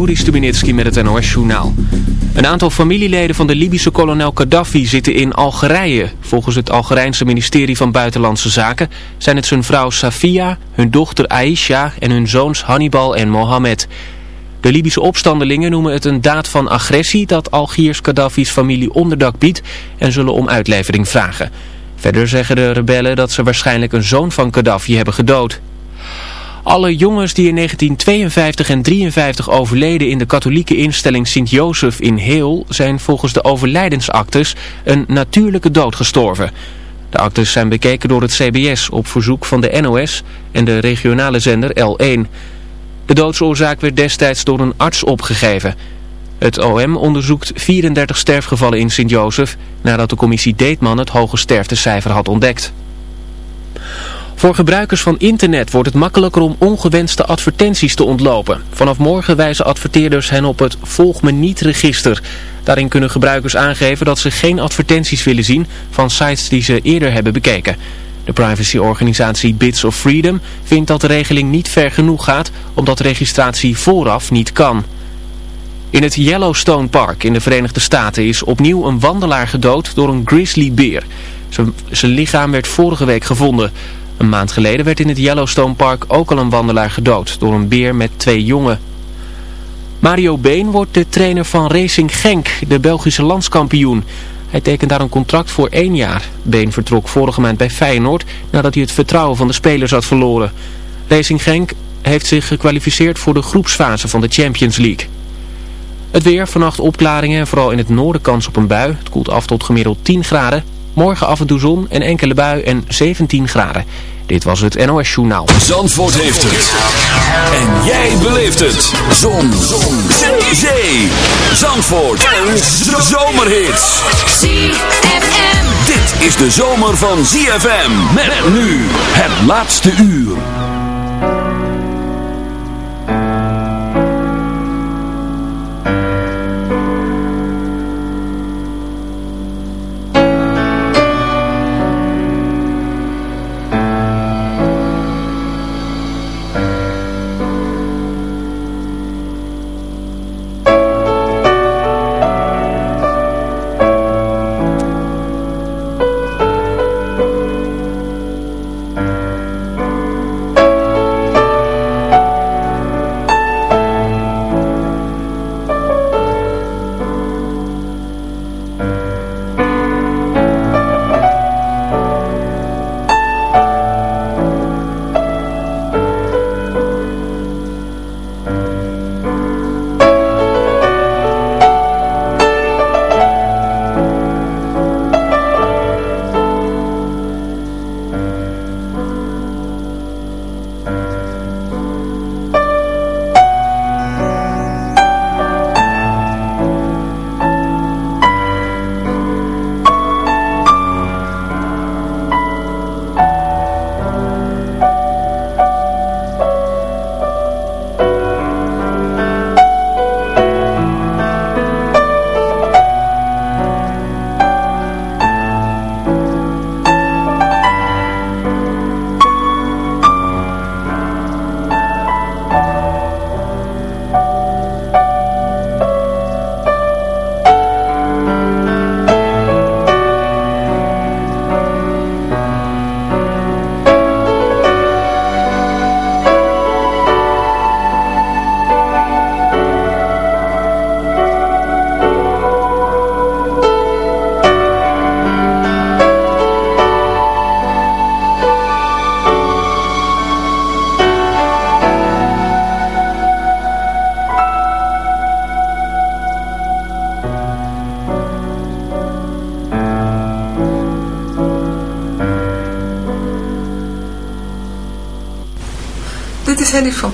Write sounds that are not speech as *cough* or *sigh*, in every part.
Juri Stubenitski met het NOS-journaal. Een aantal familieleden van de Libische kolonel Gaddafi zitten in Algerije. Volgens het Algerijnse ministerie van Buitenlandse Zaken zijn het zijn vrouw Safia, hun dochter Aisha en hun zoons Hannibal en Mohammed. De Libische opstandelingen noemen het een daad van agressie dat Algiers Gaddafi's familie onderdak biedt en zullen om uitlevering vragen. Verder zeggen de rebellen dat ze waarschijnlijk een zoon van Gaddafi hebben gedood. Alle jongens die in 1952 en 1953 overleden in de katholieke instelling Sint-Jozef in Heel zijn volgens de overlijdensactes een natuurlijke dood gestorven. De actes zijn bekeken door het CBS op verzoek van de NOS en de regionale zender L1. De doodsoorzaak werd destijds door een arts opgegeven. Het OM onderzoekt 34 sterfgevallen in Sint-Jozef nadat de commissie Deetman het hoge sterftecijfer had ontdekt. Voor gebruikers van internet wordt het makkelijker om ongewenste advertenties te ontlopen. Vanaf morgen wijzen adverteerders hen op het Volg me niet register. Daarin kunnen gebruikers aangeven dat ze geen advertenties willen zien van sites die ze eerder hebben bekeken. De privacyorganisatie Bits of Freedom vindt dat de regeling niet ver genoeg gaat omdat registratie vooraf niet kan. In het Yellowstone Park in de Verenigde Staten is opnieuw een wandelaar gedood door een grizzlybeer. Zijn lichaam werd vorige week gevonden. Een maand geleden werd in het Yellowstone Park ook al een wandelaar gedood door een beer met twee jongen. Mario Been wordt de trainer van Racing Genk, de Belgische landskampioen. Hij tekent daar een contract voor één jaar. Been vertrok vorige maand bij Feyenoord nadat hij het vertrouwen van de spelers had verloren. Racing Genk heeft zich gekwalificeerd voor de groepsfase van de Champions League. Het weer, vannacht opklaringen en vooral in het noorden kans op een bui. Het koelt af tot gemiddeld 10 graden. Morgen af en toe zon en enkele bui en 17 graden. Dit was het NOS Journaal. Zandvoort heeft het. En jij beleeft het. Zon. zon. Zee. Zee. Zandvoort. En zomerhits. ZFM. Dit is de zomer van ZFM. Met nu het laatste uur.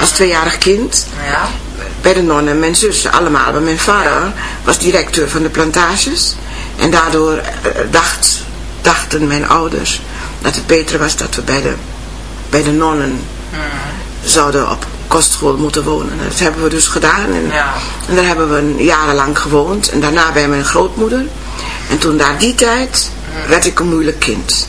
als tweejarig kind. Ja. Bij de nonnen, mijn zussen allemaal. Maar mijn vader was directeur van de plantages. En daardoor dacht, dachten mijn ouders dat het beter was dat we bij de, bij de nonnen zouden op kostschool moeten wonen. Dat hebben we dus gedaan. En, ja. en daar hebben we jarenlang gewoond. En daarna bij mijn grootmoeder. En toen na die tijd werd ik een moeilijk kind.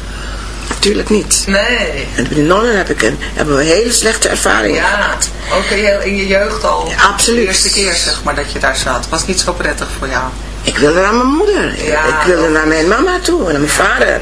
Natuurlijk niet. Nee. En bij die nonnen heb ik een, hebben we hele slechte ervaringen ja, gehad. ook in, in je jeugd al. Ja, absoluut. De eerste keer zeg maar dat je daar zat. Was niet zo prettig voor jou? Ik wilde naar mijn moeder. Ja, ik wilde naar mijn mama toe en naar mijn vader.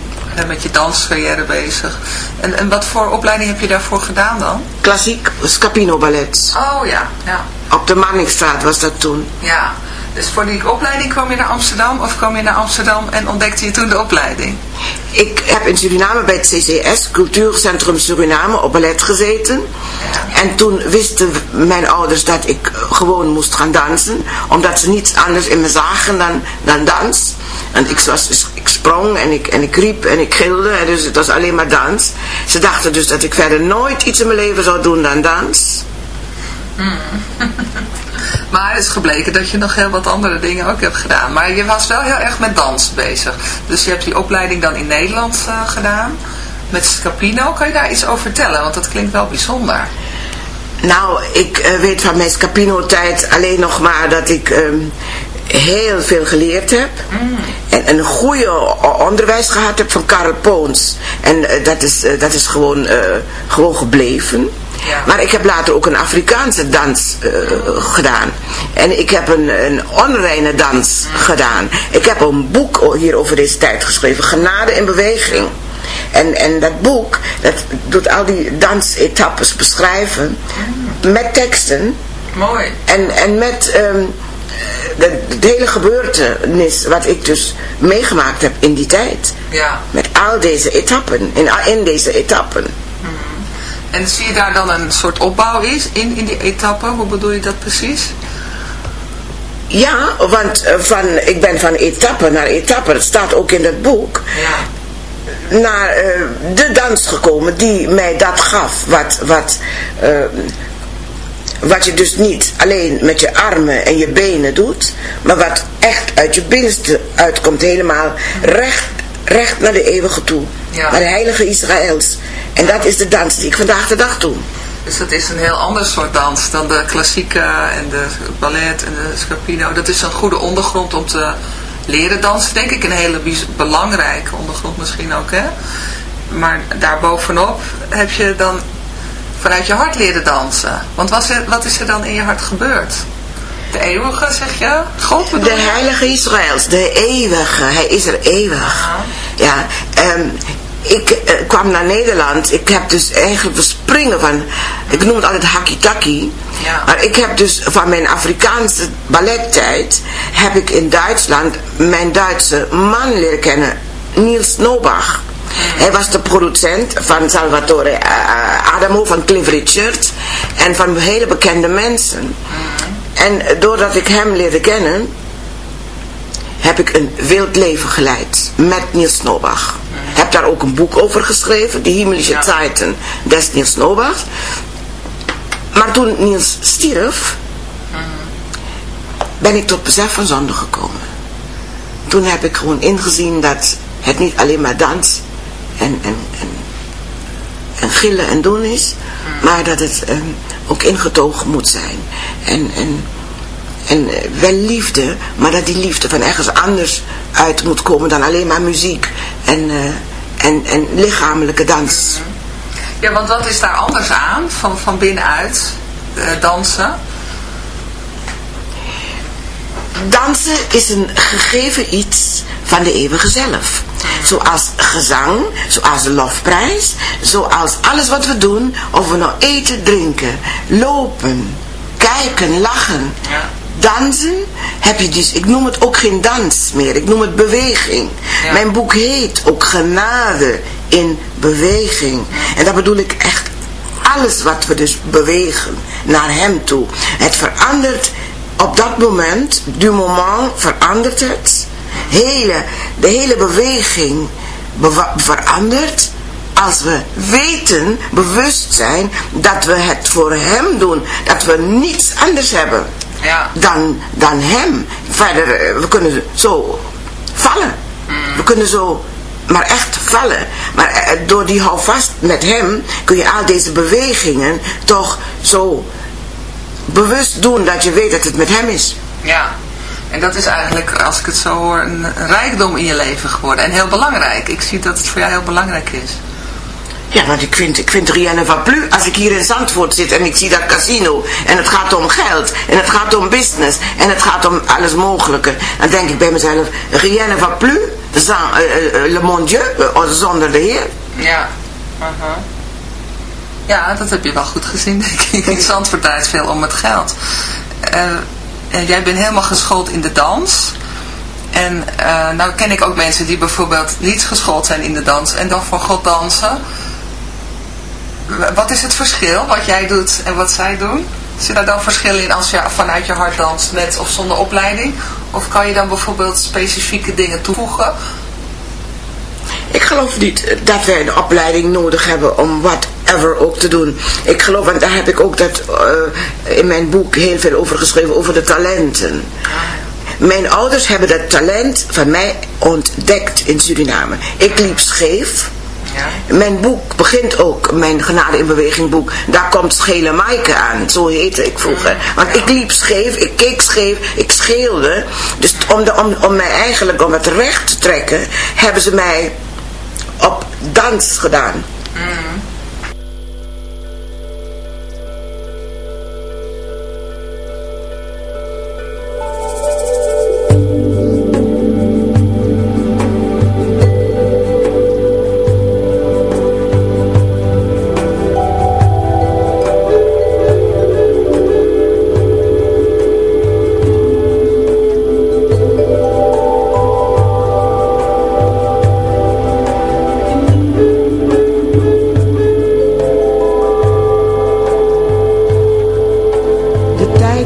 met je danscarrière bezig. En, en wat voor opleiding heb je daarvoor gedaan dan? Klassiek Scapino Ballet. Oh ja, ja. Op de Manningstraat was dat toen. Ja, dus voor die opleiding kwam je naar Amsterdam of kwam je naar Amsterdam en ontdekte je toen de opleiding? Ik heb in Suriname bij het CCS, Cultuurcentrum Suriname, op ballet gezeten. Ja. En toen wisten mijn ouders dat ik gewoon moest gaan dansen, omdat ze niets anders in me zagen dan, dan dans. En ik, was, ik sprong en ik, en ik riep en ik gilde, en dus het was alleen maar dans. Ze dachten dus dat ik verder nooit iets in mijn leven zou doen dan dans. Hmm. *laughs* maar het is gebleken dat je nog heel wat andere dingen ook hebt gedaan. Maar je was wel heel erg met dans bezig. Dus je hebt die opleiding dan in Nederland uh, gedaan. Met Scapino. Kan je daar iets over vertellen? Want dat klinkt wel bijzonder. Nou, ik uh, weet van mijn Scapino-tijd alleen nog maar dat ik um, heel veel geleerd heb. Mm. En een goede onderwijs gehad heb van Karel Poons. En uh, dat, is, dat is gewoon, gewoon gebleven. Maar ik heb later ook een Afrikaanse dans gedaan. En ik heb een, een onreine dans gedaan. Ik heb een boek hier over deze tijd geschreven. Genade in beweging. En, en dat boek, dat doet al die dansetappes beschrijven. Met teksten. Mooi. En, en met um, de, de, hele gebeurtenis wat ik dus meegemaakt heb in die tijd. Ja. Met al deze etappen, in, in deze etappen. En zie je daar dan een soort opbouw is in, in die etappe? Hoe bedoel je dat precies? Ja, want eh, van, ik ben van etappe naar etappe, dat staat ook in het boek, Ja. naar eh, de dans gekomen die mij dat gaf. Wat, wat, eh, wat je dus niet alleen met je armen en je benen doet, maar wat echt uit je binnenste uitkomt, helemaal recht, recht naar de eeuwige toe. Ja. Naar de heilige Israëls. En dat is de dans die ik vandaag de dag doe. Dus dat is een heel ander soort dans dan de klassieke en de ballet en de scapino. Dat is een goede ondergrond om te leren dansen, denk ik. Een hele belangrijke ondergrond misschien ook, hè. Maar daarbovenop heb je dan vanuit je hart leren dansen. Want wat is er, wat is er dan in je hart gebeurd? De eeuwige, zeg je? God bedoel De heilige Israëls, de eeuwige, hij is er eeuwig. Ja, ehm, ik eh, kwam naar Nederland, ik heb dus eigenlijk verspringen van, ik noem het altijd hakitaki. Ja. Maar ik heb dus van mijn Afrikaanse ballettijd, heb ik in Duitsland mijn Duitse man leren kennen, Niels Nobach. Hij was de producent van Salvatore eh, Adamo, van Cliff Richard en van hele bekende mensen. En doordat ik hem leerde kennen, heb ik een wild leven geleid met Niels Nobach. Daar ook een boek over geschreven, De Himmlische Ja. Zeiten des Niels Nobach. Maar toen Niels stierf, ben ik tot besef van zonde gekomen. Toen heb ik gewoon ingezien dat het niet alleen maar dans en, en, en, en gillen en doen is, maar dat het ehm, ook ingetogen moet zijn. En, en, en eh, wel liefde, maar dat die liefde van ergens anders uit moet komen dan alleen maar muziek en, eh, en, en lichamelijke dans. Ja, want wat is daar anders aan, van, van binnenuit, eh, dansen? Dansen is een gegeven iets van de eeuwige zelf. Zoals gezang, zoals de lofprijs, zoals alles wat we doen, of we nou eten, drinken, lopen, kijken, lachen. Ja. Dansen heb je dus, ik noem het ook geen dans meer, ik noem het beweging. Ja. Mijn boek heet ook Genade in Beweging. En dat bedoel ik echt alles wat we dus bewegen naar hem toe. Het verandert op dat moment, du moment verandert het. Hele, de hele beweging verandert als we weten, bewust zijn dat we het voor hem doen. Dat we niets anders hebben Ja. dan, dan hem. Verder, eh, we kunnen zo vallen. We kunnen zo maar echt vallen. Maar eh, door die houvast met hem kun je al deze bewegingen toch zo bewust doen dat je weet dat het met hem is. Ja, en dat is eigenlijk, als ik het zo hoor, een rijkdom in je leven geworden. En heel belangrijk. Ik zie dat het voor jou heel belangrijk is. Ja, want ik vind, ik vind rien ne va plus. Als ik hier in Zandvoort zit en ik zie dat casino en het gaat om geld en het gaat om business en het gaat om alles mogelijke, dan denk ik bij mezelf, rien ne va plus, sans, eh, eh, le mon Dieu, eh, zonder de Heer. Ja. Ja, dat heb je wel goed gezien, denk ik. *laughs* In Zandvoort draait veel om het geld. Eh, en jij bent helemaal geschoold in de dans. En eh, nou ken ik ook mensen die bijvoorbeeld niet geschoold zijn in de dans en dan voor God dansen. Wat is het verschil wat jij doet en wat zij doen? Zit daar dan verschil in als je vanuit je hart danst met of zonder opleiding? Of kan je dan bijvoorbeeld specifieke dingen toevoegen? Ik geloof niet dat wij een opleiding nodig hebben om whatever ook te doen. Ik geloof, en daar heb ik ook dat, eh, in mijn boek heel veel over geschreven, over de talenten. Mijn ouders hebben dat talent van mij ontdekt in Suriname. Ik liep scheef. Mijn boek begint ook, mijn Genade in Beweging boek, daar komt Schele Maaike aan, zo heette ik vroeger. Want ik liep scheef, ik keek scheef, ik scheelde. Dus om, de, om, om mij eigenlijk, om het recht te trekken, hebben ze mij op dans gedaan.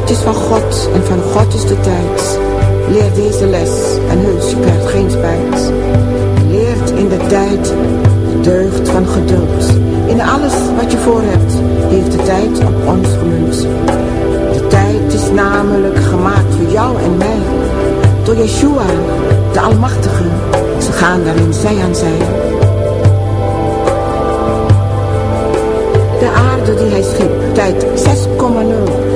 Tijd is van God en van God is de tijd. Leer deze les en heus, je krijgt geen spijt. Leert in de tijd de deugd van geduld. In alles wat je voor hebt, heeft de tijd op ons gemunt. De tijd is namelijk gemaakt voor jou en mij. Door Yeshua, de Almachtige. Ze gaan daarin zij aan zij. De aarde die hij schiep, tijd 6,0.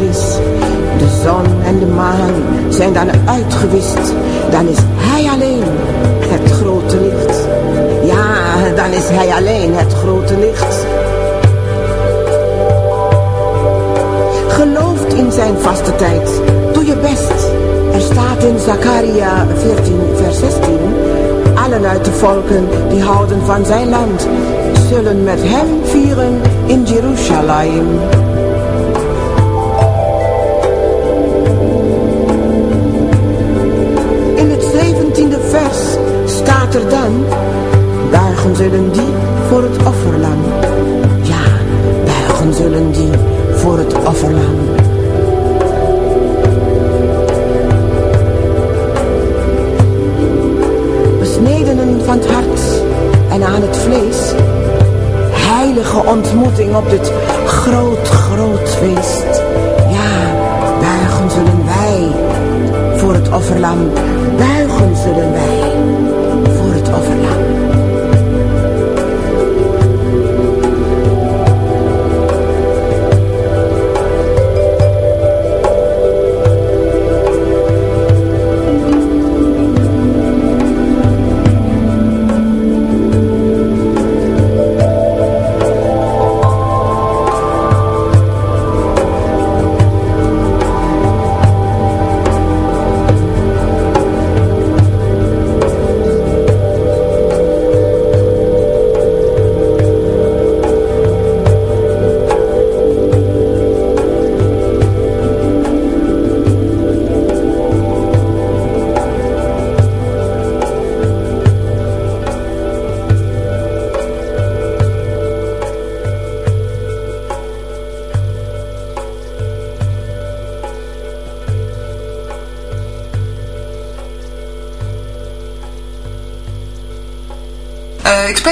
zon en de maan zijn dan uitgewist. Dan is hij alleen het grote licht. Ja, dan is hij alleen het grote licht. Gelooft in zijn vaste tijd. Doe je best. Er staat in Zakaria 14 vers 16. Allen uit de volken die houden van zijn land. Zullen met hem vieren in Jeruzalem. Vers staat er dan, buigen zullen die voor het offerlam. Ja, buigen zullen die voor het offerlam. Besnedenen van het hart en aan het vlees, heilige ontmoeting op dit groot, groot feest. Ja, buigen zullen wij voor het offerlam. Buigen zullen wij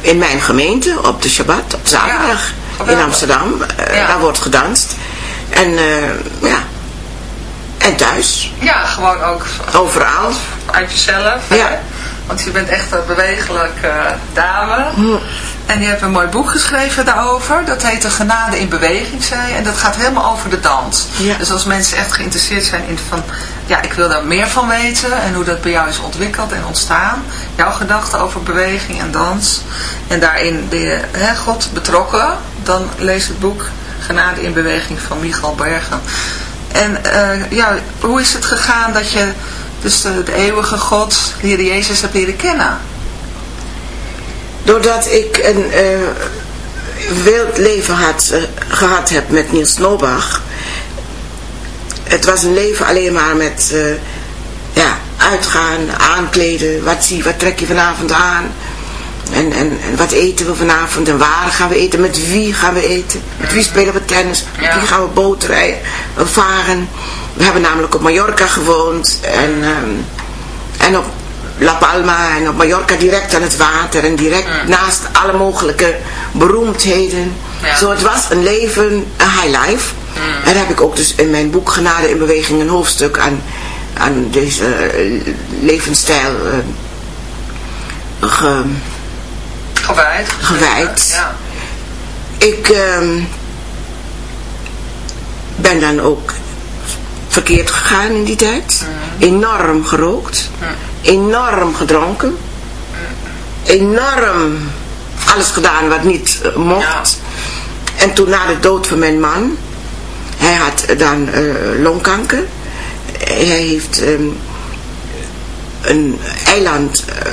in mijn gemeente op de Shabbat, op zaterdag Ja. in Amsterdam. Uh, Ja. Daar wordt gedanst. En uh, ja, en thuis. Ja, gewoon ook Overal. uit jezelf. Ja. Hè? Want je bent echt een bewegelijke dame. En je hebt een mooi boek geschreven daarover. Dat heet De Genade in Beweging, zei je. En dat gaat helemaal over de dans. Ja. Dus als mensen echt geïnteresseerd zijn in van... Ja, ik wil daar meer van weten. En hoe dat bij jou is ontwikkeld en ontstaan. Jouw gedachten over beweging en dans. En daarin ben je hè, God betrokken. Dan lees het boek Genade in Beweging van Michal Bergen. En eh, ja, hoe is het gegaan dat je dus de, de eeuwige God, de Heer Jezus, hebt leren kennen? Doordat ik een uh, wild leven had, uh, gehad heb met Niels Nobach. Het was een leven alleen maar met uh, ja, uitgaan, aankleden. Wat zie wat trek je vanavond aan? En, en, en wat eten we vanavond? En waar gaan we eten? Met wie gaan we eten? Met wie spelen we tennis? Met wie gaan we bootrijden? Varen. We hebben namelijk op Mallorca gewoond. En, um, en op La Palma en op Mallorca direct aan het water. En direct naast alle mogelijke beroemdheden. Ja. Zo het was een leven, een high life. En daar heb ik ook dus in mijn boek Genade in Beweging een hoofdstuk aan, aan deze eh, levensstijl ge- Gewijd. Gewijd. Ja. ik ehm, ben dan ook verkeerd gegaan in die tijd. Enorm gerookt. Enorm gedronken. Enorm alles gedaan wat niet eh, mocht. En toen na de dood van mijn man, hij had dan eh, longkanker. Hij heeft ehm, een eiland eh,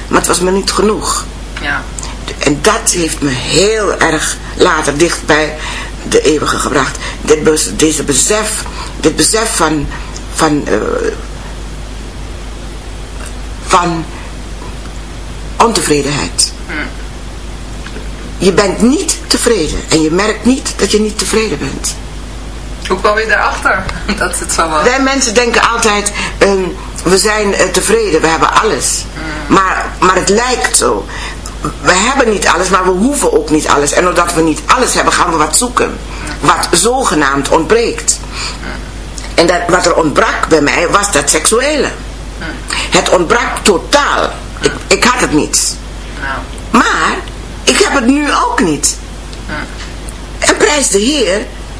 maar het was me niet genoeg. Ja. En dat heeft me heel erg later dicht bij de eeuwige gebracht. Dit, deze besef, dit besef van, van, eh, van ontevredenheid. Je bent niet tevreden en je merkt niet dat je niet tevreden bent. Hoe kwam je daarachter *laughs* dat het zo was? Wij mensen denken altijd, ehm, we zijn eh, tevreden, we hebben alles. Maar, maar het lijkt zo. We hebben niet alles, maar we hoeven ook niet alles. En omdat we niet alles hebben, gaan we wat zoeken. Wat zogenaamd ontbreekt. En dat, wat er ontbrak bij mij, was dat seksuele. Het ontbrak totaal. Ik, ik had het niet. Maar, ik heb het nu ook niet. En prijs de Heer,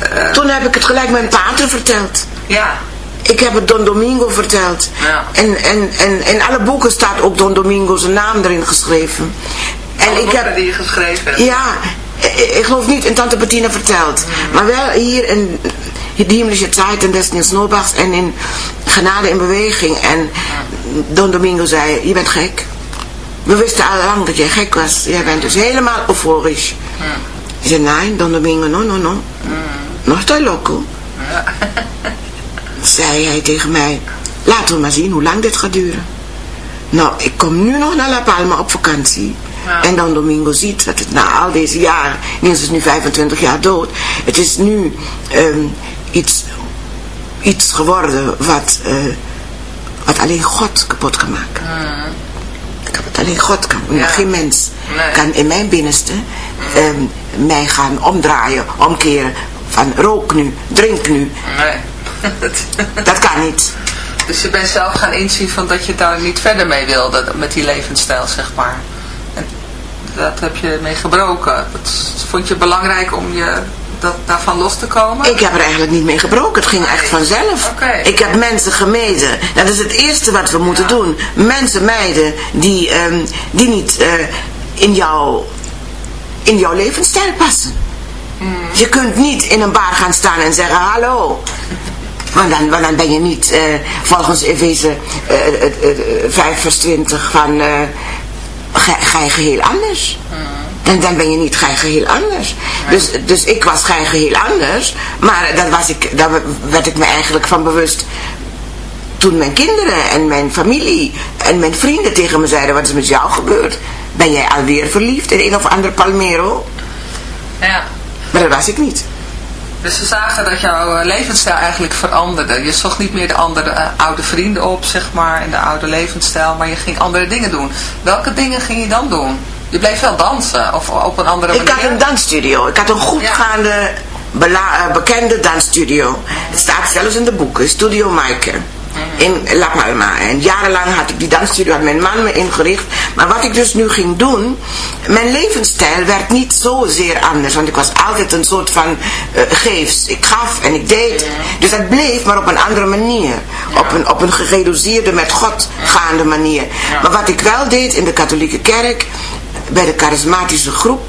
eh, Toen heb ik het gelijk mijn pater verteld. ja, Ik heb het Don Domingo verteld. Ja. En, en, en in alle boeken staat ook Don Domingo's naam erin geschreven. En alle ik heb... die je geschreven hebt. Ja, ik, ik geloof niet in Tante Bettina verteld. Maar wel hier in die Himmlische Tijd en des Niels Nobachs en in Genade in Beweging. En Don Domingo zei, je bent gek. We wisten al lang dat jij gek was. Jij bent dus helemaal euforisch. Ik zei, nee, Don Domingo, no, no, no. No estoy loco. Zei hij tegen mij, laten we maar zien hoe lang dit gaat duren. Nou, ik kom nu nog naar La Palma op vakantie. Ja. En dan Domingo ziet dat het na al deze jaren, Niels is nu 25 jaar dood, het is nu ehm, iets iets geworden wat, eh, wat alleen God kapot kan maken. Wat alleen God kan. Ja. Geen mens Nee. kan in mijn binnenste ehm, mij gaan omdraaien, omkeren. Van rook nu, drink nu. Nee. *laughs* Dat kan niet. dus je bent zelf gaan inzien van dat je daar niet verder mee wilde, met die levensstijl, zeg maar. En dat heb je mee gebroken. Dat vond je belangrijk om je dat, daarvan los te komen? Ik heb er eigenlijk niet mee gebroken. Het ging echt vanzelf. Ik heb mensen gemeden. Dat is het eerste wat we moeten doen. Mensen mijden die, ehm, die niet eh, in, jouw, in jouw levensstijl passen. Je kunt niet in een bar gaan staan en zeggen hallo. Want dan, dan ben je niet eh, volgens Efeze eh, 5 vers 20 van... eh, ga, ga je geheel anders. Dan, dan ben je niet gij geheel anders. Dus, dus ik was gij geheel anders. Maar dat was ik, daar werd ik me eigenlijk van bewust. Toen mijn kinderen en mijn familie en mijn vrienden tegen me zeiden: Wat is met jou gebeurd? Ben jij alweer verliefd in een of ander Palmero? Ja. Maar dat was ik niet. Dus ze zagen dat jouw eh, levensstijl eigenlijk veranderde. Je zocht niet meer de andere eh, oude vrienden op, zeg maar, en de oude levensstijl, maar je ging andere dingen doen. Welke dingen ging je dan doen? Je bleef wel dansen, of op een andere Ik manier? had een dansstudio. Ik had een goedgaande, bela- eh, bekende dansstudio. Het staat zelfs in de boeken. Studio Maaike. In La Palma. En jarenlang had ik die dansstudio, had mijn man me ingericht. Maar wat ik dus nu ging doen, mijn levensstijl werd niet zozeer anders. Want ik was altijd een soort van eh, geefs. Ik gaf en ik deed. Dus dat bleef, maar op een andere manier. Op, een, op een gereduceerde, met God gaande manier. Maar wat ik wel deed in de katholieke kerk, bij de charismatische groep,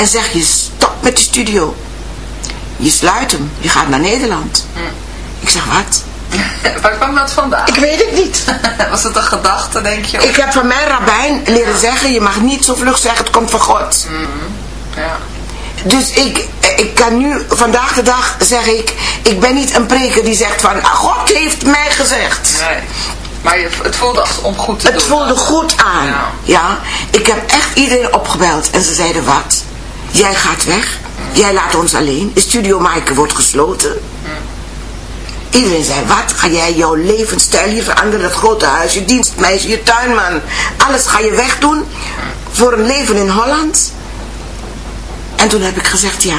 en zeg je stop met de studio. Je sluit hem. Je gaat naar Nederland. Ik zeg wat? *laughs* Waar kwam dat vandaan? Ik weet het niet. *laughs* Was het een gedachte, denk je? Ik heb van mijn rabbijn leren zeggen, je mag niet zo vlug zeggen, het komt van God. Ja. Dus ik, ik kan nu, vandaag de dag zeg ik, ik ben niet een preker die zegt van, "Ah, God heeft mij gezegd. Nee. Maar je, het voelde als om goed te Het doen. voelde goed aan. Ja. Ja. Ik heb echt iedereen opgebeld. En ze zeiden wat? Jij gaat weg. Jij laat ons alleen. De studio Maaike wordt gesloten. Iedereen zei, wat? Ga jij jouw levensstijl hier veranderen? Dat grote huis, je dienstmeisje, je tuinman. Alles ga je wegdoen voor een leven in Holland? En toen heb ik gezegd, ja.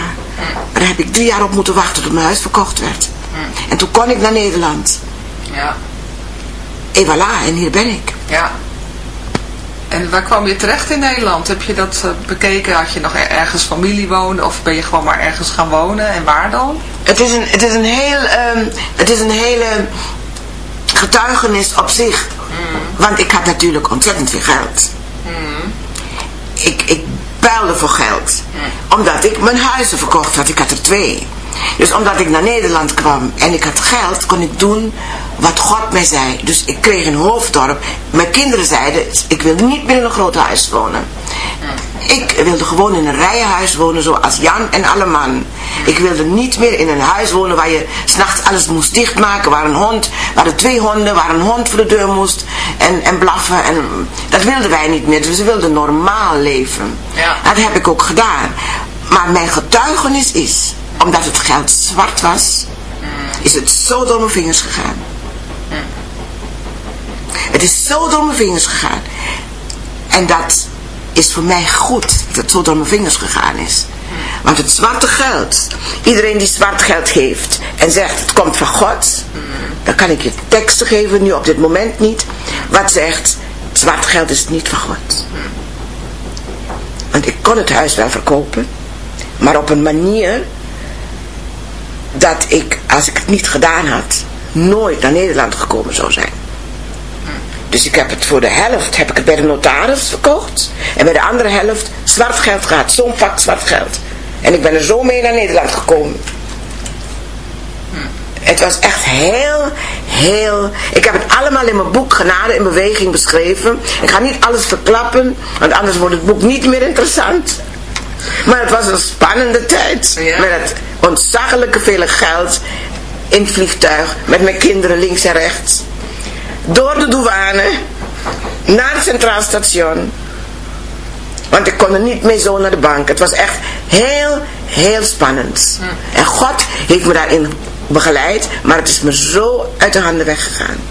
Daar heb ik drie jaar op moeten wachten tot mijn huis verkocht werd. En toen kon ik naar Nederland. Ja. En voilà, en hier ben ik. Ja. En waar kwam je terecht in Nederland? Heb je dat eh, bekeken? Had je nog er- ergens familie wonen? Of ben je gewoon maar ergens gaan wonen? En waar dan? Het is een, het is een heel, ehm, het is een hele getuigenis op zich. Want ik had natuurlijk ontzettend veel geld. Ik, ik builde voor geld. Omdat ik mijn huizen verkocht had. Ik had er twee. Dus omdat ik naar Nederland kwam en ik had geld, kon ik doen wat God mij zei. Dus ik kreeg een hoofddorp. Mijn kinderen zeiden, ik wil niet meer in een groot huis wonen. Ik wilde gewoon in een rijenhuis wonen zoals Jan en alle man. Ik wilde niet meer in een huis wonen waar je s'nachts alles moest dichtmaken. Waar een hond, waar er twee honden, waar een hond voor de deur moest en, en blaffen. En, dat wilden wij niet meer. Dus we wilden normaal leven. Ja. Dat heb ik ook gedaan. Maar mijn getuigenis is, omdat het geld zwart was, is het zo door mijn vingers gegaan. Het is zo door mijn vingers gegaan. En dat is voor mij goed dat het zo door mijn vingers gegaan is. Want het zwarte geld, iedereen die zwart geld geeft en zegt het komt van God, dan kan ik je teksten geven, nu op dit moment niet, wat zegt zwart geld is niet van God. Want ik kon het huis wel verkopen, maar op een manier dat ik, als ik het niet gedaan had, nooit naar Nederland gekomen zou zijn. Dus ik heb het voor de helft heb ik het bij de notaris verkocht. En bij de andere helft zwart geld gehad. Zo'n pak zwart geld. En ik ben er zo mee naar Nederland gekomen. Het was echt heel, heel... Ik heb het allemaal in mijn boek Genade in Beweging beschreven. Ik ga niet alles verklappen, want anders wordt het boek niet meer interessant. Maar het was een spannende tijd. Ja. Met het ontzaglijke vele geld in het vliegtuig. Met mijn kinderen links en rechts. Door de douane. Naar het Centraal Station. Want ik kon er niet mee zo naar de bank. Het was echt heel, heel spannend. En God heeft me daarin begeleid. Maar het is me zo uit de handen weggegaan.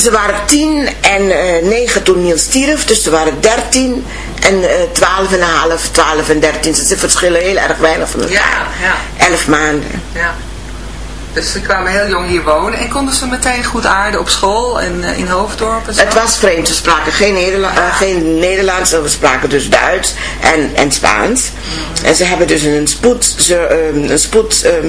Ze waren tien en eh, negen toen Niels stierf. Dus ze waren dertien en eh, twaalf en een half, twaalf en dertien. Ze verschillen heel erg weinig van elkaar. Ja, ja. Elf maanden. Ja. Dus ze kwamen heel jong hier wonen en konden ze meteen goed aarden op school en eh, in Hoofddorp en zo? Het was vreemd. We spraken geen, Nederla geen Nederlands. We spraken dus Duits en, en Spaans. En ze hebben dus een spoed... Ze, ehm, een spoed ehm,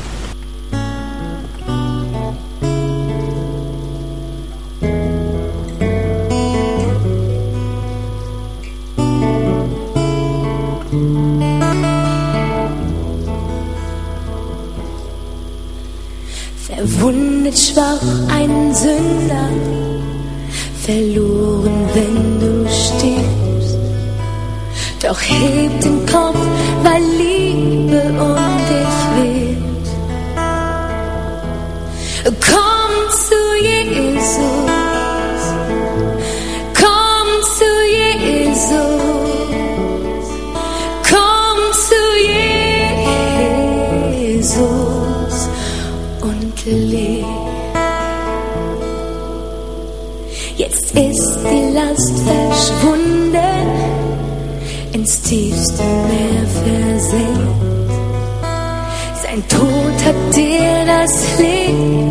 Schwach ein Sünder, verloren, wenn du stirbst. Doch heb den Kopf, weil Liebe um Meer versenkt. Sein Tod hat dir das Leben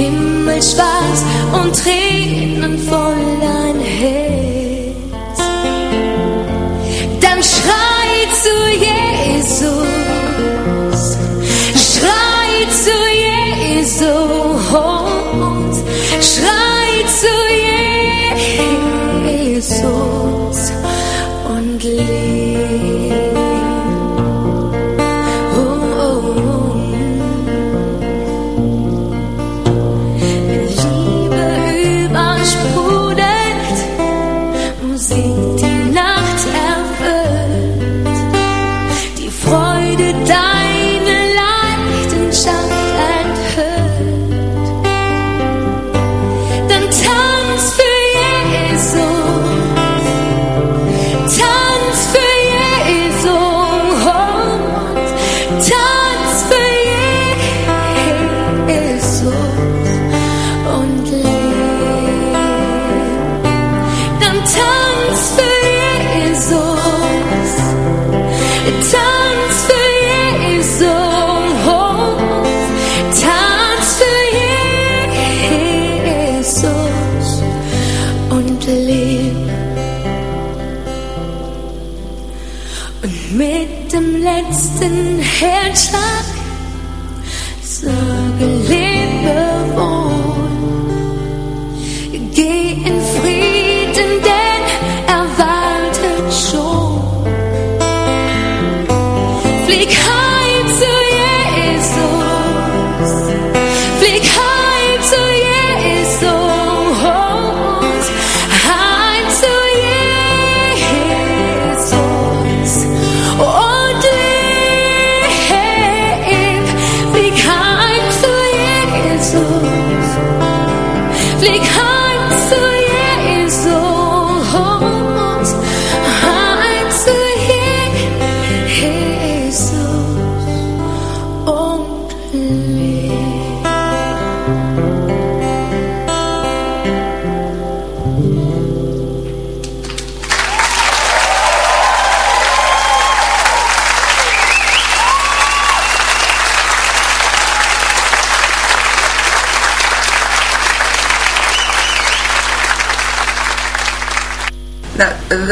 Himmel schwarz und Tränen voll ein Herz. Dann schrei zu Jesus. and hair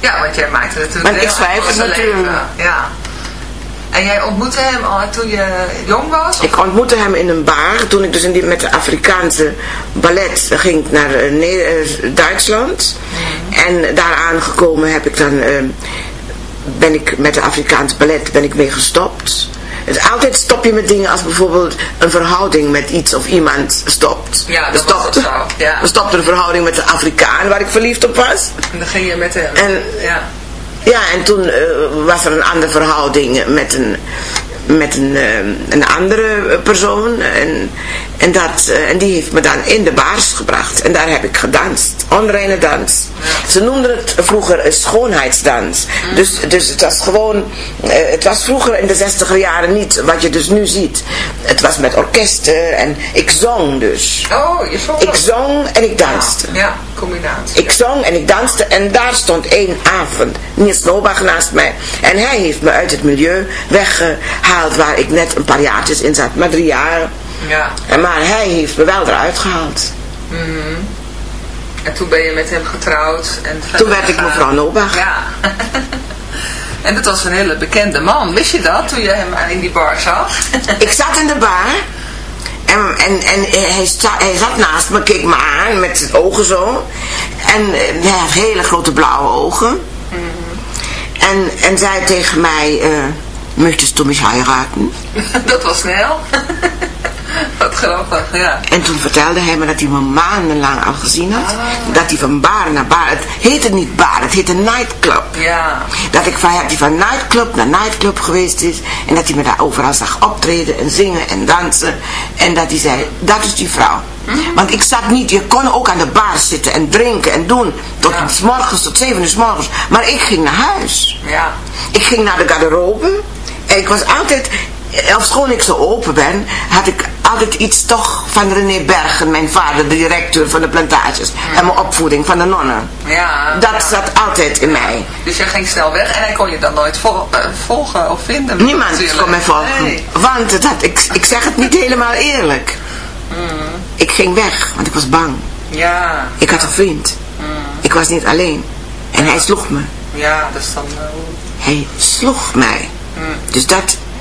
Ja, want jij maakte natuurlijk Want ik schrijf natuurlijk. leven. Ja. En jij ontmoette hem al toen je jong was? Of- Ik ontmoette hem in een bar toen ik dus in die, met de Afrikaanse ballet ging naar eh, eh, Duitsland. En daar aangekomen heb ik dan, eh, ben ik met de Afrikaanse ballet ben ik mee gestopt. Dus altijd stop je met dingen als bijvoorbeeld een verhouding met iets of iemand stopt. Ja, dat was zo, ja. We stopten een verhouding met de Afrikaan waar ik verliefd op was. En dan ging je met hem. En- ja. Ja, en toen eh, was er een andere verhouding met een, met een, eh, een andere persoon. En, en, dat, eh, en die heeft me dan in de baars gebracht. En daar heb ik gedanst. Onreine dans. Ze noemden het vroeger een schoonheidsdans. Dus, dus het was gewoon... eh, het was vroeger in de zestiger jaren niet wat je dus nu ziet. Het was met orkesten en ik zong dus. Oh, je zong Ik zong en ik danste. Ja, combinatie. Ik zong en ik danste en daar stond één avond Niels Nobach naast mij. En hij heeft me uit het milieu weggehaald waar ik net een paar jaartjes in zat, maar drie jaar. Ja. En maar hij heeft me wel eruit gehaald. En toen ben je met hem getrouwd. En Toen werd ik mevrouw Nobach. Ja. *laughs* en dat was een hele bekende man. Wist je dat toen je hem in die bar zag? Ik zat in de bar en, en, en hij, sta, hij zat naast me, keek me aan met zijn ogen zo. En eh, hij had hele grote blauwe ogen. En, en zei tegen mij, eh, möchtest du mich heiraten? *laughs* dat was snel. *laughs* Wat grappig, ja. En toen vertelde hij me dat hij me maandenlang al gezien had. Ah. Dat hij van bar naar bar, het heette niet bar, het heette nightclub. Ja. Dat ik van, dat hij van nightclub naar nightclub geweest is. En dat hij me daar overal zag optreden en zingen en dansen. En dat hij zei, dat is die vrouw. Hm? Want ik zat niet, je kon ook aan de bar zitten en drinken en doen. Tot Ja. s morgens, tot zeven uur s morgens. Maar ik ging naar huis. Ja. Ik ging naar de garderobe. En ik was altijd, ofschoon ik zo open ben, had ik altijd iets toch van René Bergen, mijn vader, de directeur van de plantages. En mijn opvoeding van de nonnen. Ja. Dat ja. zat altijd in mij. Dus jij ging snel weg en hij kon je dan nooit vol- eh, volgen of vinden? Niemand natuurlijk. kon mij volgen. Nee. Want had, ik, ik zeg het niet helemaal eerlijk. Ik ging weg, want ik was bang. Ja. Ik had een vriend. Ik was niet alleen. En hij sloeg me. Ja, dat is dan... eh, Hij sloeg mij. Dus dat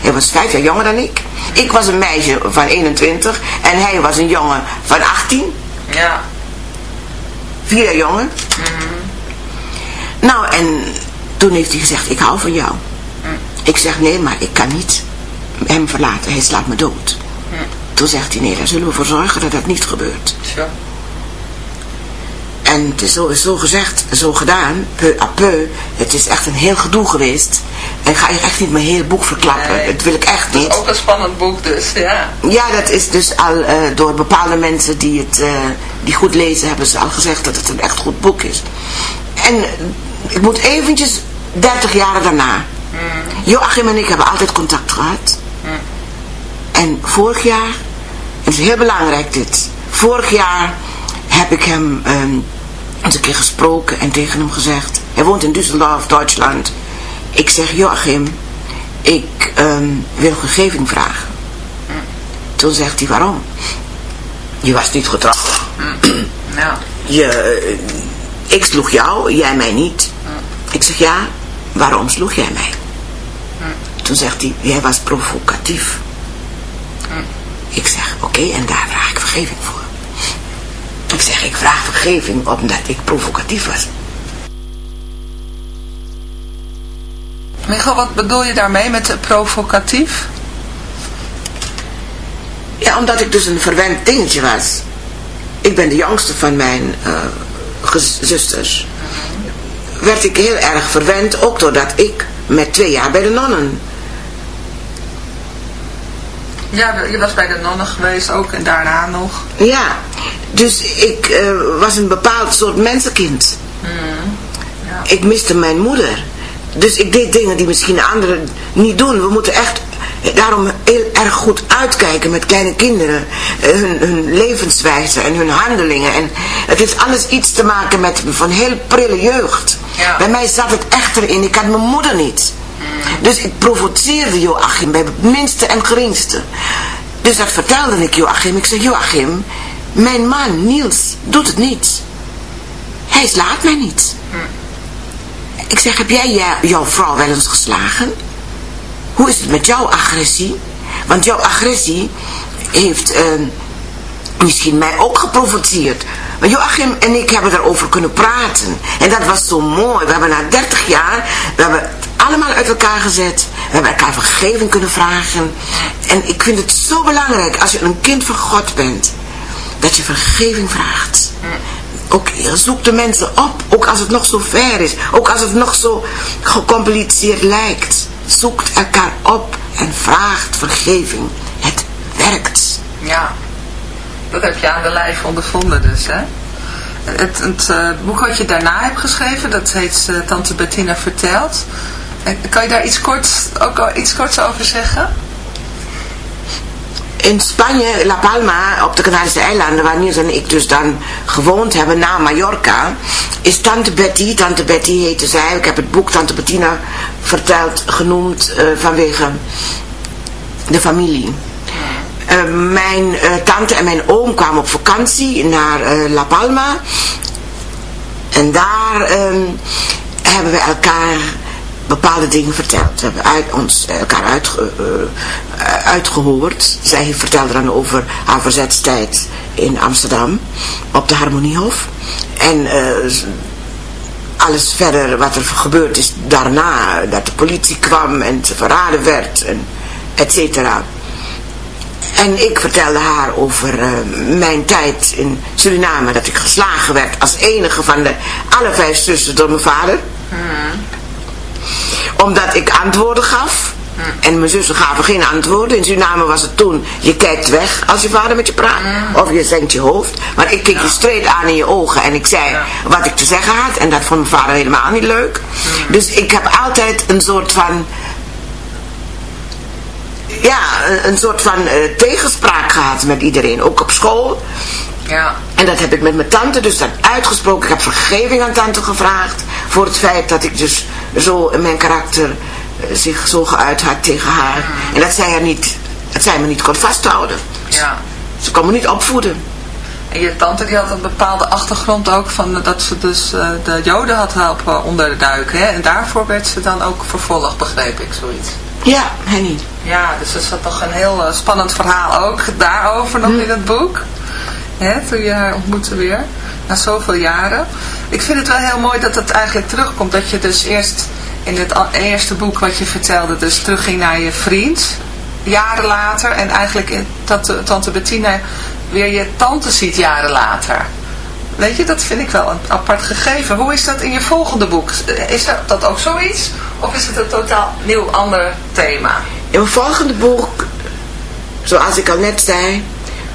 Hij was vijf jaar jonger dan ik. Ik was een meisje van 21 en hij was een jongen van 18. Ja. Vier jaar jonger. Nou, en toen heeft hij gezegd, ik hou van jou. Ik zeg, nee, maar ik kan niet hem verlaten. Hij slaat me dood. Toen zegt hij, nee, daar zullen we voor zorgen dat dat niet gebeurt. Zo. En het is zo, zo gezegd, zo gedaan, peu à peu. Het is echt een heel gedoe geweest. En ik ga je echt niet mijn hele boek verklappen. Nee. Dat wil ik echt niet. Ook een spannend boek dus, ja. Ja, dat is dus al eh, door bepaalde mensen die het eh, die goed lezen, hebben ze al gezegd dat het een echt goed boek is. En ik moet eventjes 30 jaar daarna. Joachim en ik hebben altijd contact gehad. En vorig jaar, het is heel belangrijk dit, vorig jaar heb ik hem ehm, eens een keer gesproken en tegen hem gezegd, hij woont in Düsseldorf, Duitsland. Ik zeg, Joachim, ik ehm, wil gegeving vragen. Toen zegt hij, waarom? Je was niet getrouwd. Ja. Je, eh, ik sloeg jou, jij mij niet. Ik zeg, ja, waarom sloeg jij mij? Toen zegt hij, jij was provocatief. Ik zeg, oké, en daar vraag ik vergeving voor. Ik zeg, ik vraag vergeving omdat ik provocatief was. Michel, wat bedoel je daarmee met provocatief? Ja, omdat ik dus een verwend dingetje was. Ik ben de jongste van mijn gez- zusters. Werd ik heel erg verwend, ook doordat ik met twee jaar bij de nonnen. Ja, je was bij de nonnen geweest ook en daarna nog. Ja, dus ik eh, was een bepaald soort mensenkind. Ja. Ik miste mijn moeder. Dus ik deed dingen die misschien anderen niet doen. We moeten echt daarom heel erg goed uitkijken met kleine kinderen. Eh, Hun, hun levenswijze en hun handelingen. En het heeft alles iets te maken met van heel prille jeugd. Ja. Bij mij zat het echt erin. Ik had mijn moeder niet. Dus ik provoceerde Joachim bij het minste en geringste. Dus dat vertelde ik Joachim. Ik zei, Joachim, mijn man Niels doet het niet. Hij slaat mij niet. Ik zeg, heb jij jou- jouw vrouw wel eens geslagen? Hoe is het met jouw agressie? Want jouw agressie heeft eh, misschien mij ook geprovoceerd. Maar Joachim en ik hebben erover kunnen praten. En dat was zo mooi. We hebben na 30 jaar, we hebben het allemaal uit elkaar gezet. We hebben elkaar vergeving kunnen vragen. En ik vind het zo belangrijk als je een kind van God bent. Dat je vergeving vraagt. Ook zoek de mensen op, ook als het nog zo ver is, ook als het nog zo gecompliceerd lijkt. Zoekt elkaar op en vraagt vergeving. Het werkt. Ja. Dat heb je aan de lijf ondervonden dus, hè? Het, het eh, boek wat je daarna hebt geschreven, dat heet eh, Tante Bettina Vertelt. En kan je daar iets kort, ook al iets korts over zeggen? In Spanje, La Palma, op de Canarische eilanden, waar Niels en ik dus dan gewoond hebben na Mallorca, is Tante Betty, Tante Betty heette zij, ik heb het boek Tante Bettina verteld, genoemd eh, vanwege de familie. Eh, mijn eh, tante en mijn oom kwamen op vakantie naar eh, La Palma. En daar ehm, hebben we elkaar bepaalde dingen verteld. We hebben uit, ons elkaar uitge, eh, uitgehoord. Zij vertelde dan over haar verzetstijd in Amsterdam op de Harmoniehof. En alles verder wat er gebeurd is daarna. Dat de politie kwam en ze verraden werd en et cetera. En ik vertelde haar over eh, mijn tijd in Suriname. Dat ik geslagen werd als enige van de alle vijf zussen door mijn vader. Omdat ik antwoorden gaf. En mijn zussen gaven geen antwoorden. In Suriname was het toen, je kijkt weg als je vader met je praat. Of je zenkt je hoofd. Maar ik keek je streed aan in je ogen. En ik zei wat ik te zeggen had. En dat vond mijn vader helemaal niet leuk. Dus ik heb altijd een soort van ja, een, een soort van eh, tegenspraak gehad met iedereen, ook op school. Ja. En dat heb ik met mijn tante dus dan uitgesproken. Ik heb vergeving aan tante gevraagd voor het feit dat ik dus zo in mijn karakter eh, zich zo geuit had tegen haar. En dat zij, haar niet, dat zij me niet kon vasthouden. Ja. Ze kon me niet opvoeden. En je tante die had een bepaalde achtergrond ook van dat ze dus eh, de joden had helpen onderduiken. Hè? En daarvoor werd ze dan ook vervolgd, begreep ik, zoiets. Ja, hij niet. Ja, dus er zat toch een heel eh, spannend verhaal ook daarover nog in het boek. Hè, toen je haar ontmoette weer, na zoveel jaren. Ik vind het wel heel mooi dat het eigenlijk terugkomt. Dat je dus eerst in het eerste boek wat je vertelde, dus terugging naar je vriend. Jaren later. En eigenlijk in, dat eh, tante Bettina weer je tante ziet jaren later. Weet je, dat vind ik wel een apart gegeven. Hoe is dat in je volgende boek? Is dat, ook zoiets? Of is het een totaal nieuw ander thema? In mijn volgende boek, zoals ik al net zei,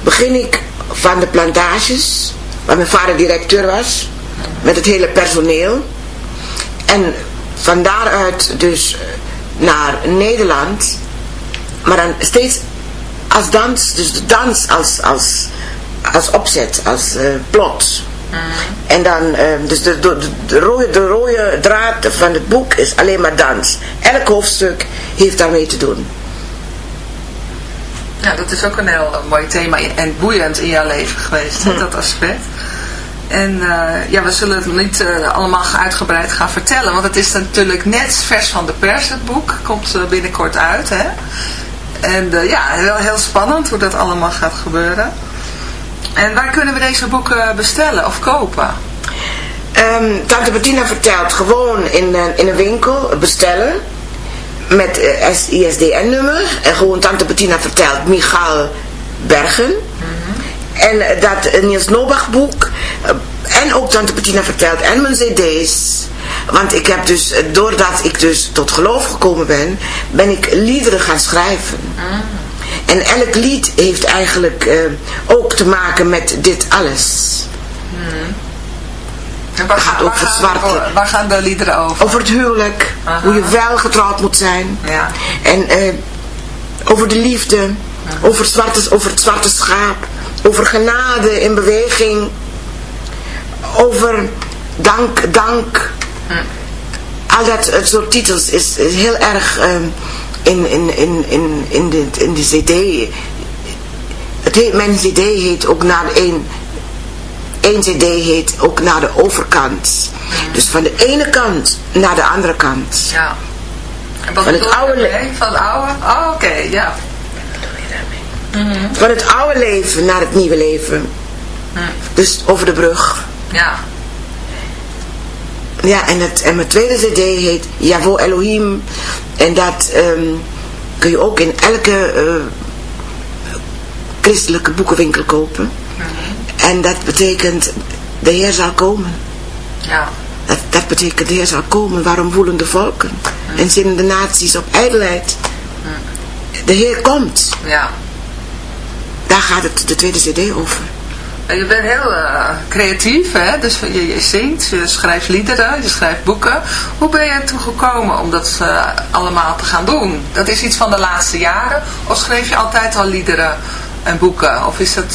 begin ik van de plantages, waar mijn vader directeur was, met het hele personeel. En van daaruit dus naar Nederland, maar dan steeds als dans, dus de dans als, als, als opzet, als eh, plot. En dan, eh, dus de, de, de, rode, de rode draad van het boek is alleen maar dans. Elk hoofdstuk heeft daarmee te doen. Ja, dat is ook een heel eh, mooi thema en boeiend in jouw leven geweest, hè, dat aspect. En eh, ja, we zullen het niet eh, allemaal uitgebreid gaan vertellen, want het is natuurlijk net vers van de pers, het boek. Komt binnenkort uit, hè. En ja, heel, heel spannend hoe dat allemaal gaat gebeuren. En waar kunnen we deze boeken bestellen of kopen? Ehm, Tante Bettina vertelt gewoon in, een- in een winkel bestellen met eh, ISDN-nummer. En gewoon Tante Bettina vertelt Michael Bergen. En eh, dat eh, Niels Nobach boek. eh, en ook Tante Bettina vertelt en mijn cd's. Want ik heb dus, eh, doordat ik dus tot geloof gekomen ben, ben ik liederen gaan schrijven. En elk lied heeft eigenlijk eh, ook te maken met dit alles. En waar, Gaat ook waar gaan, zwarte. waar, gaan de liederen over? Over het huwelijk, Aha. hoe je wel getrouwd moet zijn. Ja. En eh, over de liefde, over, het zwarte, over het zwarte schaap, over genade in beweging, over dank, dank. Al dat het soort titels is, is heel erg eh, in, in, in, in, in, de, in de cd. Het heet, mijn cd heet ook naar één één cd heet ook naar de overkant. Dus van de ene kant naar de andere kant. Ja. En wat Van het oude le- daarmee? Van het oude? Oh, oké, ja. Van het oude leven naar het nieuwe leven. Dus over de brug. Ja. Ja, en, het, en mijn tweede cd heet Javo Elohim. En dat ehm, kun je ook in elke eh, christelijke boekenwinkel kopen. En dat betekent, de Heer zal komen. Ja. Dat, dat betekent, de Heer zal komen. Waarom woelen de volken? En zinnen de naties op ijdelheid. De Heer komt. Ja. Daar gaat het de tweede cd over. Je bent heel eh, creatief, hè? Dus je, je zingt, je schrijft liederen, je schrijft boeken. Hoe ben je ertoe gekomen om dat eh, allemaal te gaan doen? Dat is iets van de laatste jaren? Of schreef je altijd al liederen en boeken? Of is dat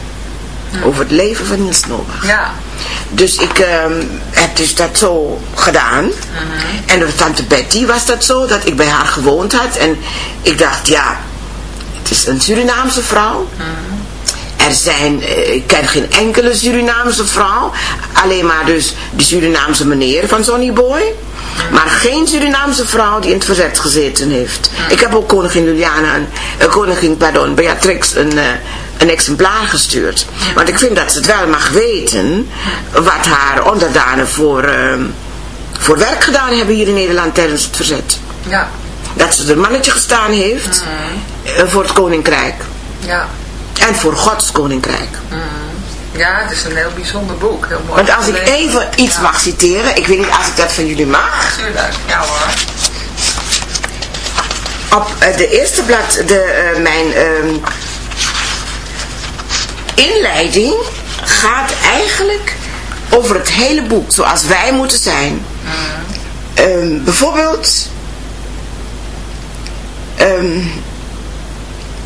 Over het leven van Niels Nobach. Ja. Dus ik ehm, heb dus dat zo gedaan. En door tante Betty was dat zo, dat ik bij haar gewoond had. En ik dacht, ja, het is een Surinaamse vrouw. Er zijn, eh, ik ken geen enkele Surinaamse vrouw. Alleen maar dus die Surinaamse meneer van Sonny Boy. Maar geen Surinaamse vrouw die in het verzet gezeten heeft. Ik heb ook koningin Juliana, een, eh, koningin, pardon, Beatrix een, eh, een exemplaar gestuurd. Want ik vind dat ze het wel mag weten wat haar onderdanen voor, ehm, voor werk gedaan hebben hier in Nederland tijdens het verzet. Ja. Dat ze er mannetje gestaan heeft eh, voor het koninkrijk. Ja. En voor Gods koninkrijk. Ja, het is een heel bijzonder boek. Heel mooi. Want als ik even iets Ja, mag citeren, ik weet niet als ik dat van jullie mag. Tuurlijk, ja hoor. Op eh, de eerste blad, de, eh, mijn ehm, inleiding gaat eigenlijk over het hele boek, zoals wij moeten zijn. Ehm, bijvoorbeeld, ehm,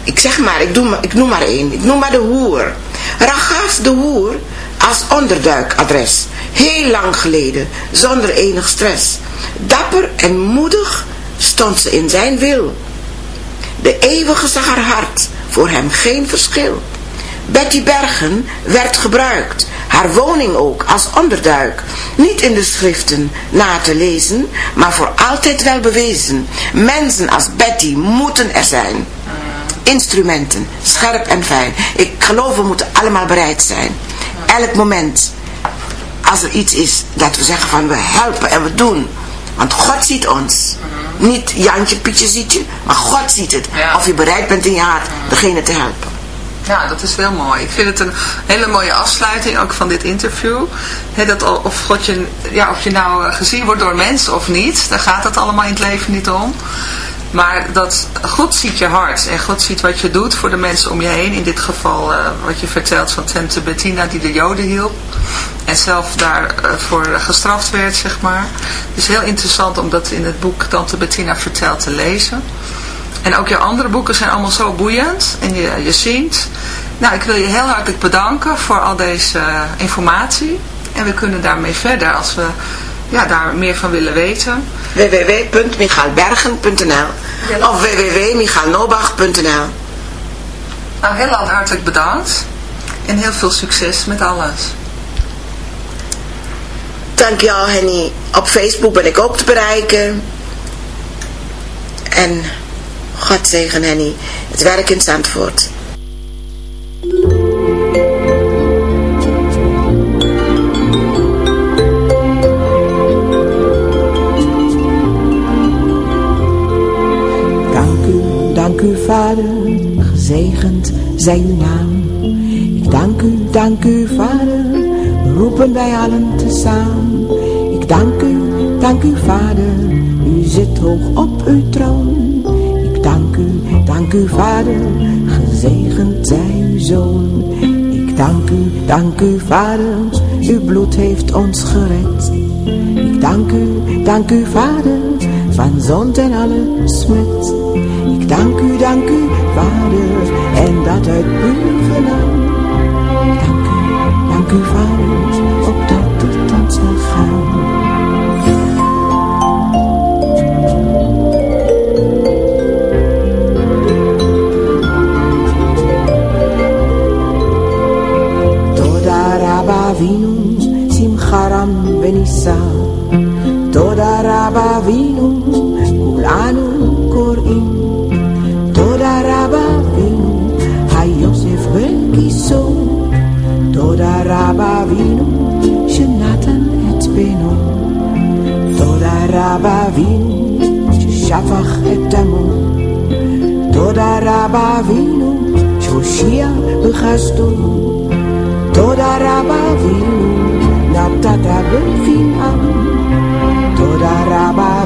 ik zeg maar, ik, doe, maar- ik noem maar één, ik noem maar de hoer. Ragaf de hoer als onderduikadres, heel lang geleden, zonder enig stress. Dapper en moedig stond ze in zijn wil. De eeuwige zag haar hart, voor hem geen verschil. Betty Bergen werd gebruikt, haar woning ook als onderduik. Niet in de schriften na te lezen, maar voor altijd wel bewezen. Mensen als Betty moeten er zijn. Instrumenten, scherp en fijn. Ik geloof we moeten allemaal bereid zijn. Elk moment, als er iets is, dat we zeggen van we helpen en we doen. Want God ziet ons. Niet Jantje, Pietje ziet je, maar God ziet het. Of je bereid bent in je hart degene te helpen. Ja, dat is heel mooi. Ik vind het een hele mooie afsluiting ook van dit interview. He, dat of, God je, ja, of je nou eh, gezien wordt door mensen of niet, daar gaat het allemaal in het leven niet om. Maar dat God ziet je hart en God ziet wat je doet voor de mensen om je heen. In dit geval eh, wat je vertelt van Tante Bettina die de Joden hielp. En zelf daarvoor gestraft werd, zeg maar. Het is heel interessant om dat in het boek Tante Bettina vertelt te lezen. En ook jouw andere boeken zijn allemaal zo boeiend. En je, je zingt. Nou, ik wil je heel hartelijk bedanken voor al deze eh, informatie. En we kunnen daarmee verder als we ja, daar meer van willen weten. www.michaalbergen.nl of www.michaalnobach.nl Nou, heel hartelijk bedankt. En heel veel succes met alles. Dankjewel Henny. Op Facebook ben ik ook te bereiken. En God zegen Henny. Het werk in Zandvoort. Dank u, dank u vader, gezegend zij uw naam. Ik dank u, dank u vader, roepen wij allen tezamen. Ik dank u, dank u vader, u zit hoog op uw troon. Dank u, dank u vader, gezegend zij uw zoon. Ik dank u, dank u vader, uw bloed heeft ons gered. Ik dank u, dank u vader, van zond en alle smet. Ik dank u, dank u vader, en dat uit puur genade. Dank u, dank u vader, opdat het ons zal gaan. Rabba Vinu, Simcharam Venisa. Toda Rabba Vinu, Kulanu Korin. Toda Rabba Vinu, Hayosef Belkiso. Toda Rabba Vinu, Shenatan et Beno. Toda Rabba Vinu, Shafach et Damon. Toda Rabba Vinu, Shoshia. Toda Rabba Vinu, Naptata Befinam. Toda Rabba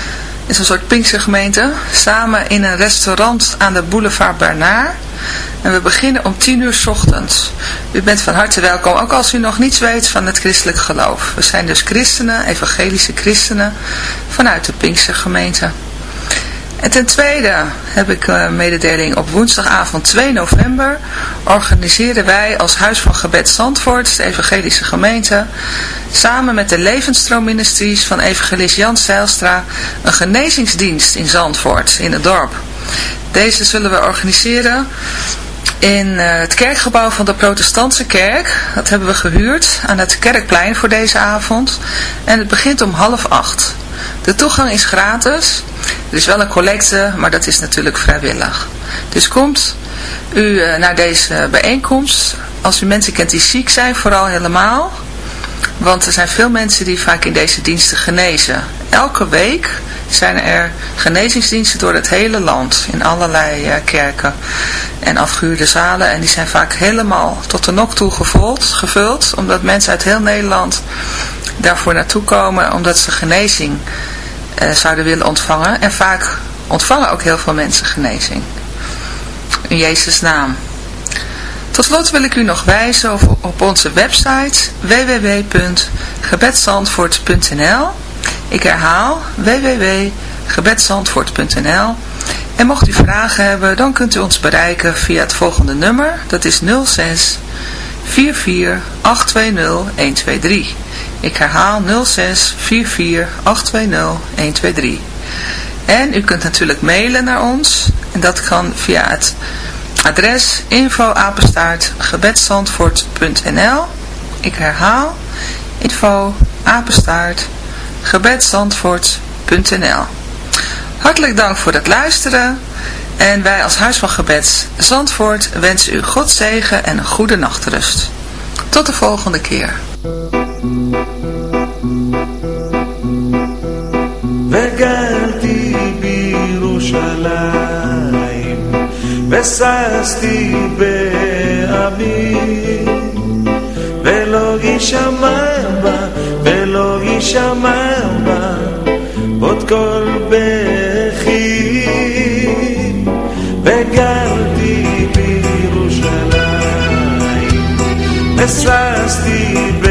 is een soort Pinkstergemeente, samen in een restaurant aan de boulevard Bernard. En we beginnen om 10 uur ochtends. U bent van harte welkom, ook als u nog niets weet van het christelijk geloof. We zijn dus christenen, evangelische christenen, vanuit de Pinkstergemeente. En ten tweede heb ik een eh, mededeling op woensdagavond 2 november organiseren wij als Huis van Gebed Zandvoort, de evangelische gemeente, samen met de Levensstroomministries van evangelist Jan Zijlstra een genezingsdienst in Zandvoort, in het dorp. Deze zullen we organiseren in eh, het kerkgebouw van de protestantse kerk. Dat hebben we gehuurd aan het kerkplein voor deze avond. En het begint om half acht. De toegang is gratis. Er is wel een collecte, maar dat is natuurlijk vrijwillig. Dus komt u uh, naar deze bijeenkomst. Als u mensen kent die ziek zijn, vooral helemaal. Want er zijn veel mensen die vaak in deze diensten genezen. Elke week zijn er genezingsdiensten door het hele land. In allerlei uh, kerken en afgehuurde zalen. En die zijn vaak helemaal tot de nok toe gevuld, gevuld. Omdat mensen uit heel Nederland daarvoor naartoe komen. Omdat ze genezing uh, zouden willen ontvangen. En vaak ontvangen ook heel veel mensen genezing. In Jezus' naam. Tot slot wil ik u nog wijzen op, op onze website www.gebedzandvoort.nl Ik herhaal www.gebedzandvoort.nl En mocht u vragen hebben, dan kunt u ons bereiken via het volgende nummer. Dat is 06 44 820 123. Ik herhaal 06 44 820 123. En u kunt natuurlijk mailen naar ons. En dat kan via het adres info gebedzandvoort.nl Ik herhaal info gebedzandvoort.nl Hartelijk dank voor het luisteren. En wij als Huis van Gebed Zandvoort wensen u God zegen en een goede nachtrust. Tot de volgende keer. וגרתי בירושלים וששתי בעמי ולא יישמע בה ולא יישמע בה עוד קול בכי. וגרתי בירושלים וששתי בעמי